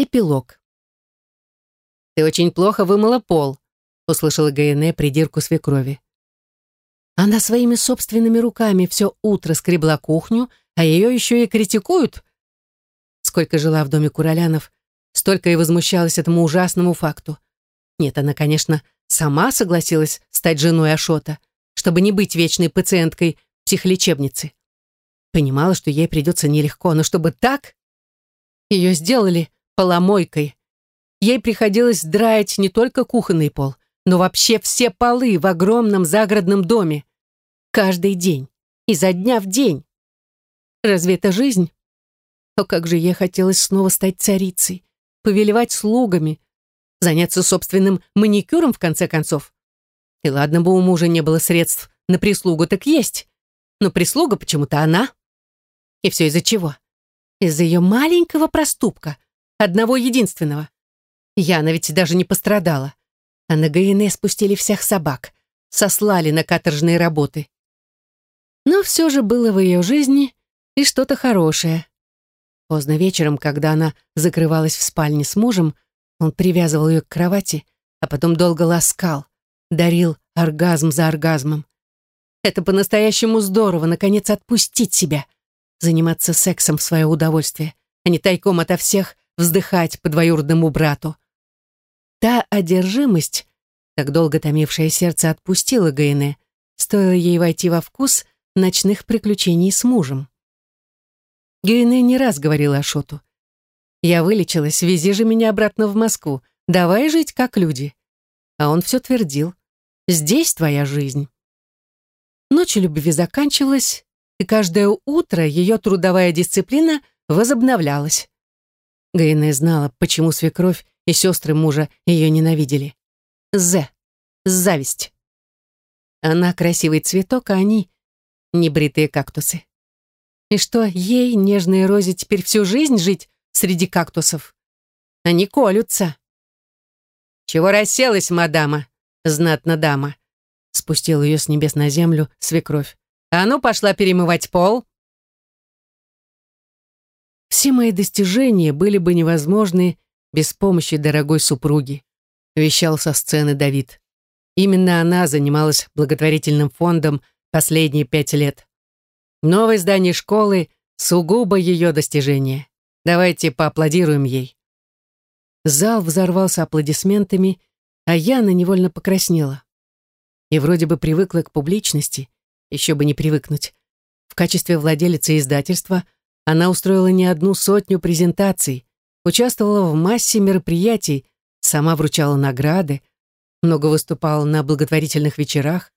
Эпилог. «Ты очень плохо вымыла пол», — услышала Гайене придирку свекрови. Она своими собственными руками все утро скребла кухню, а ее еще и критикуют. Сколько жила в доме Куролянов, столько и возмущалась этому ужасному факту. Нет, она, конечно, сама согласилась стать женой Ашота, чтобы не быть вечной пациенткой психолечебницы. Понимала, что ей придется нелегко, но чтобы так... Ее сделали поломойкой. Ей приходилось драить не только кухонный пол, но вообще все полы в огромном загородном доме. Каждый день. Изо дня в день. Разве это жизнь? О, как же ей хотелось снова стать царицей, повелевать слугами, заняться собственным маникюром, в конце концов. И ладно бы у мужа не было средств на прислугу, так есть. Но прислуга почему-то она. И все из-за чего? Из-за ее маленького проступка — Одного единственного. Яна ведь даже не пострадала. А на ГНС спустили всех собак. Сослали на каторжные работы. Но все же было в ее жизни и что-то хорошее. Поздно вечером, когда она закрывалась в спальне с мужем, он привязывал ее к кровати, а потом долго ласкал, дарил оргазм за оргазмом. Это по-настоящему здорово, наконец, отпустить себя, заниматься сексом в свое удовольствие, а не тайком ото всех вздыхать по двоюродному брату. Та одержимость, так долго томившее сердце отпустила Гайне, стоило ей войти во вкус ночных приключений с мужем. Гайне не раз говорила Ашоту. «Я вылечилась, вези же меня обратно в Москву, давай жить как люди». А он все твердил. «Здесь твоя жизнь». Ночь любви заканчивалась, и каждое утро ее трудовая дисциплина возобновлялась. Гайне знала, почему свекровь и сестры мужа ее ненавидели. З. Зависть. Она красивый цветок, а они — небритые кактусы. И что, ей, нежной розе, теперь всю жизнь жить среди кактусов? Они колются. «Чего расселась, мадама?» «Знатно дама», — спустил ее с небес на землю свекровь. «А ну, пошла перемывать пол». Все мои достижения были бы невозможны без помощи дорогой супруги, вещал со сцены Давид. Именно она занималась благотворительным фондом последние пять лет. Новое здание школы — сугубо ее достижение. Давайте поаплодируем ей. Зал взорвался аплодисментами, а я на невольно покраснела. И вроде бы привыкла к публичности, еще бы не привыкнуть. В качестве владелицы издательства — она устроила не одну сотню презентаций, участвовала в массе мероприятий, сама вручала награды, много выступала на благотворительных вечерах,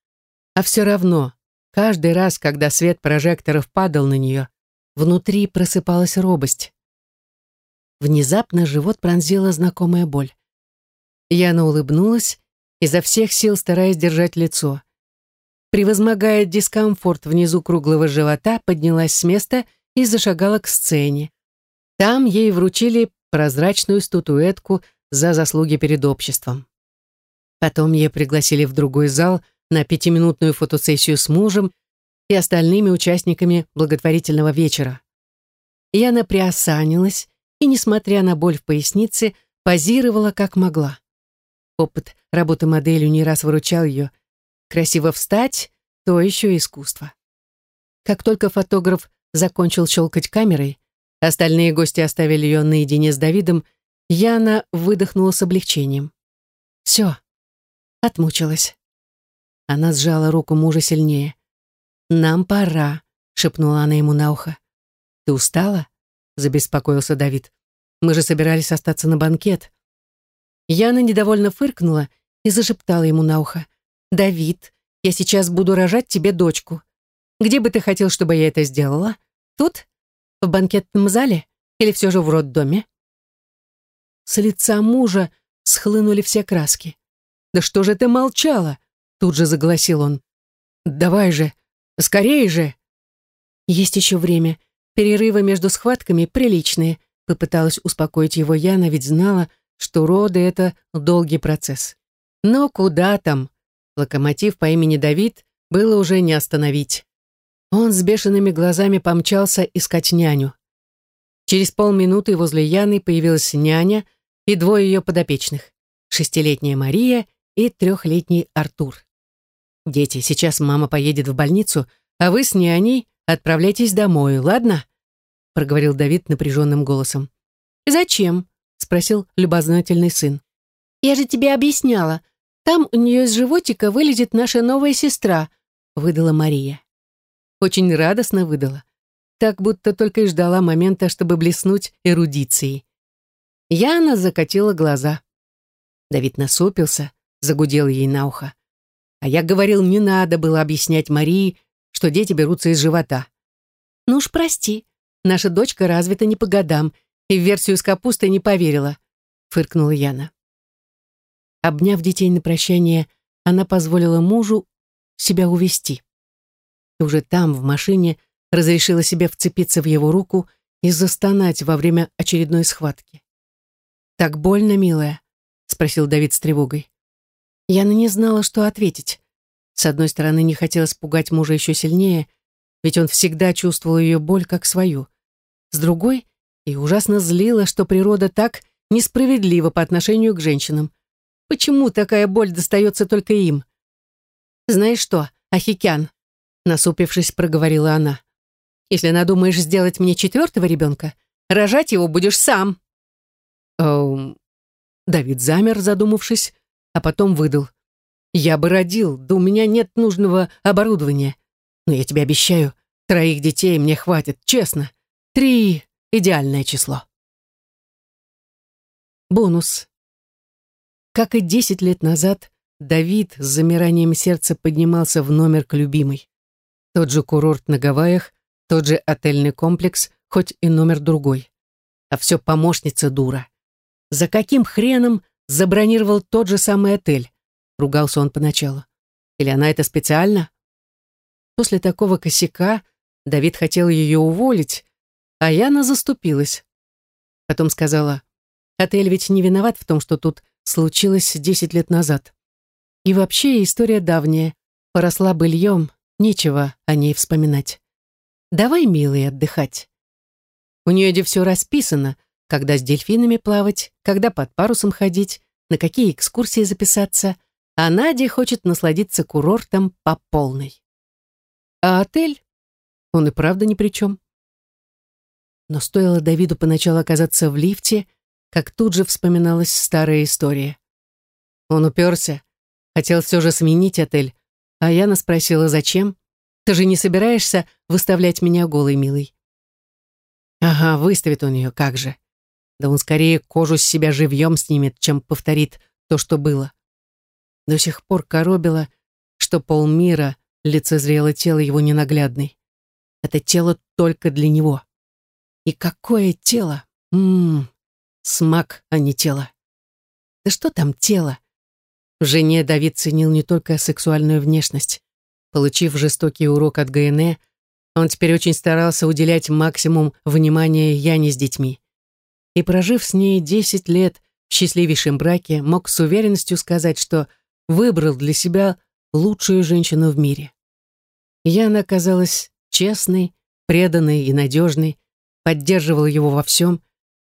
а все равно, каждый раз, когда свет прожекторов падал на нее, внутри просыпалась робость. Внезапно живот пронзила знакомая боль. Яна улыбнулась, изо всех сил стараясь держать лицо. Превозмогая дискомфорт внизу круглого живота, поднялась с места и, и зашагала к сцене. Там ей вручили прозрачную статуэтку за заслуги перед обществом. Потом ее пригласили в другой зал на пятиминутную фотосессию с мужем и остальными участниками благотворительного вечера. Яна приосанилась и, несмотря на боль в пояснице, позировала как могла. Опыт работы моделью не раз выручал ее. Красиво встать — то еще искусство. Как только фотограф закончил щелкать камерой, остальные гости оставили ее наедине с Давидом, Яна выдохнула с облегчением. Все, отмучилась. Она сжала руку мужа сильнее. «Нам пора», — шепнула она ему на ухо. «Ты устала?» — забеспокоился Давид. «Мы же собирались остаться на банкет». Яна недовольно фыркнула и зашептала ему на ухо. «Давид, я сейчас буду рожать тебе дочку. Где бы ты хотел, чтобы я это сделала? Тут? В банкетном зале? Или все же в роддоме?» С лица мужа схлынули все краски. «Да что же ты молчала?» Тут же загласил он. «Давай же! Скорее же!» «Есть еще время. Перерывы между схватками приличные», попыталась успокоить его Яна, ведь знала, что роды — это долгий процесс. Но куда там? Локомотив по имени Давид было уже не остановить. Он с бешеными глазами помчался искать няню. Через полминуты возле Яны появилась няня и двое ее подопечных. Шестилетняя Мария и трехлетний Артур. «Дети, сейчас мама поедет в больницу, а вы с няней отправляйтесь домой, ладно?» проговорил Давид напряженным голосом. «Зачем?» спросил любознательный сын. «Я же тебе объясняла. Там у нее из животика вылезет наша новая сестра», выдала Мария. Очень радостно выдала. Так будто только и ждала момента, чтобы блеснуть эрудицией. Яна закатила глаза. Давид насупился, загудел ей на ухо. А я говорил, не надо было объяснять Марии, что дети берутся из живота. «Ну уж прости, наша дочка развита не по годам и в версию с капустой не поверила», — фыркнула Яна. Обняв детей на прощание, она позволила мужу себя увести. И уже там, в машине, разрешила себе вцепиться в его руку и застонать во время очередной схватки. «Так больно, милая?» — спросил Давид с тревогой. Яна не знала, что ответить. С одной стороны, не хотелось пугать мужа еще сильнее, ведь он всегда чувствовал ее боль как свою. С другой, и ужасно злило, что природа так несправедлива по отношению к женщинам. Почему такая боль достается только им? «Знаешь что, Ахикян?» Насупившись, проговорила она. «Если надумаешь сделать мне четвертого ребенка, рожать его будешь сам». Эм... Давид замер, задумавшись, а потом выдал. «Я бы родил, да у меня нет нужного оборудования. Но я тебе обещаю, троих детей мне хватит, честно. Три Идеальное число. Бонус. Как и десять лет назад, Давид с замиранием сердца поднимался в номер к любимой. Тот же курорт на Гавайях, тот же отельный комплекс, хоть и номер другой. А все помощница дура. За каким хреном забронировал тот же самый отель? Ругался он поначалу. Или она это специально? После такого косяка Давид хотел ее уволить, а Яна заступилась. Потом сказала, отель ведь не виноват в том, что тут случилось десять лет назад. И вообще история давняя, поросла быльем, нечего о ней вспоминать. Давай, милый, отдыхать. У нее где все расписано, когда с дельфинами плавать, когда под парусом ходить, на какие экскурсии записаться, а Надя хочет насладиться курортом по полной. А отель? Он и правда ни при чем. Но стоило Давиду поначалу оказаться в лифте, как тут же вспоминалась старая история. Он уперся, хотел все же сменить отель, а Яна спросила, зачем? Ты же не собираешься выставлять меня голой, милый? Ага, выставит он ее, как же. Да он скорее кожу с себя живьем снимет, чем повторит то, что было. До сих пор коробило, что полмира лицезрело тело его ненаглядной. Это тело только для него. И какое тело! Ммм, смак, а не тело. Да что там тело? В жене Давид ценил не только сексуальную внешность. Получив жестокий урок от ГНЭ, он теперь очень старался уделять максимум внимания Яне с детьми. И прожив с ней 10 лет в счастливейшем браке, мог с уверенностью сказать, что выбрал для себя лучшую женщину в мире. Яна оказалась честной, преданной и надежной, поддерживала его во всем,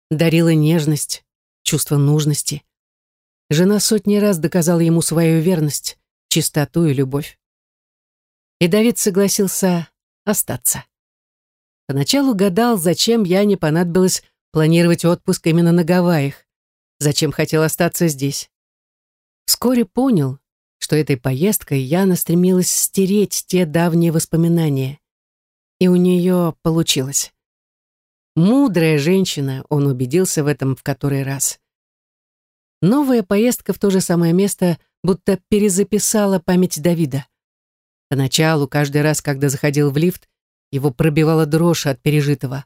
дарила нежность, чувство нужности. Жена сотни раз доказала ему свою верность, чистоту и любовь. И Давид согласился остаться. Поначалу гадал, зачем я не понадобилось планировать отпуск именно на Гавайях, зачем хотел остаться здесь. Вскоре понял, что этой поездкой Яна стремилась стереть те давние воспоминания. И у нее получилось. Мудрая женщина, он убедился в этом в который раз. Новая поездка в то же самое место будто перезаписала память Давида. Поначалу, каждый раз, когда заходил в лифт, его пробивала дрожь от пережитого.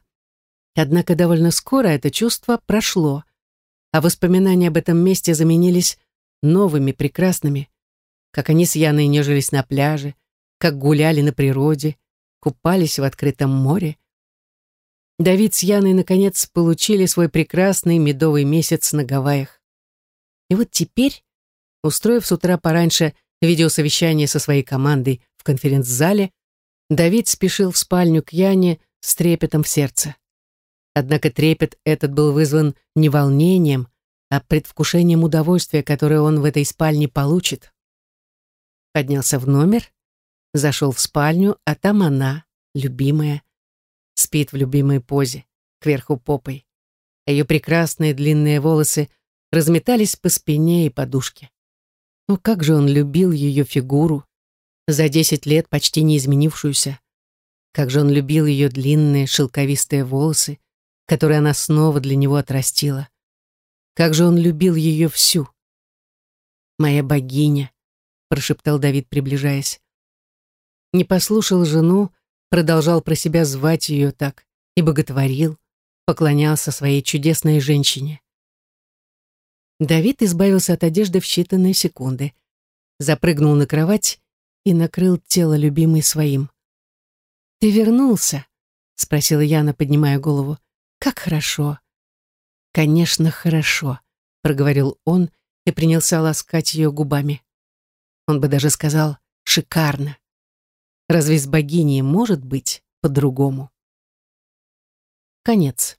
Однако довольно скоро это чувство прошло, а воспоминания об этом месте заменились новыми, прекрасными, как они с Яной нежились на пляже, как гуляли на природе, купались в открытом море, Давид с Яной наконец получили свой прекрасный медовый месяц на Гавайях. И вот теперь, устроив с утра пораньше видеосовещание со своей командой в конференц-зале, Давид спешил в спальню к Яне с трепетом в сердце. Однако трепет этот был вызван не волнением, а предвкушением удовольствия, которое он в этой спальне получит. Поднялся в номер, зашел в спальню, а там она, любимая, спит в любимой позе, кверху попой. Ее прекрасные длинные волосы разметались по спине и подушке. Но как же он любил ее фигуру, за десять лет почти не изменившуюся. Как же он любил ее длинные шелковистые волосы, которые она снова для него отрастила. Как же он любил ее всю. «Моя богиня», — прошептал Давид, приближаясь. Не послушал жену, продолжал про себя звать ее так и боготворил, поклонялся своей чудесной женщине. Давид избавился от одежды в считанные секунды, запрыгнул на кровать и накрыл тело любимой своим. «Ты вернулся?» — спросила Яна, поднимая голову. «Как хорошо!» «Конечно, хорошо», — проговорил он и принялся ласкать ее губами. Он бы даже сказал «шикарно». Разве с богиней может быть по-другому? Конец.